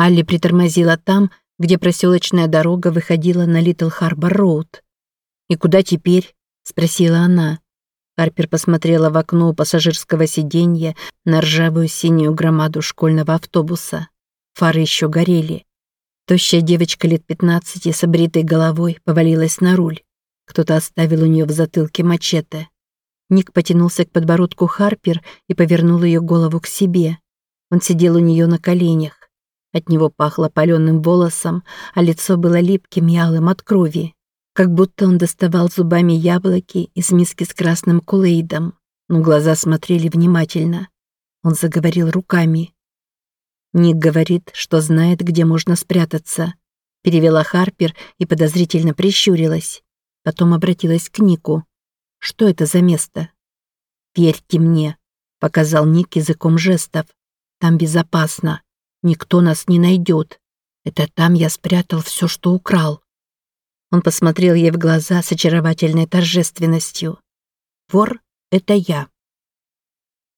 Алли притормозила там, где проселочная дорога выходила на Литл Харбор Роуд. «И куда теперь?» — спросила она. Харпер посмотрела в окно у пассажирского сиденья на ржавую синюю громаду школьного автобуса. Фары еще горели. Тощая девочка лет пятнадцати с обритой головой повалилась на руль. Кто-то оставил у нее в затылке мачете. Ник потянулся к подбородку Харпер и повернул ее голову к себе. Он сидел у нее на коленях. От него пахло паленым волосом, а лицо было липким и алым от крови. Как будто он доставал зубами яблоки из миски с красным кулейдом, но глаза смотрели внимательно. Он заговорил руками. Ник говорит, что знает, где можно спрятаться. Перевела Харпер и подозрительно прищурилась. Потом обратилась к Нику. Что это за место? Верьте мне, показал Ник языком жестов. Там безопасно. Никто нас не найдет. Это там я спрятал все, что украл. Он посмотрел ей в глаза с очаровательной торжественностью. Вор — это я.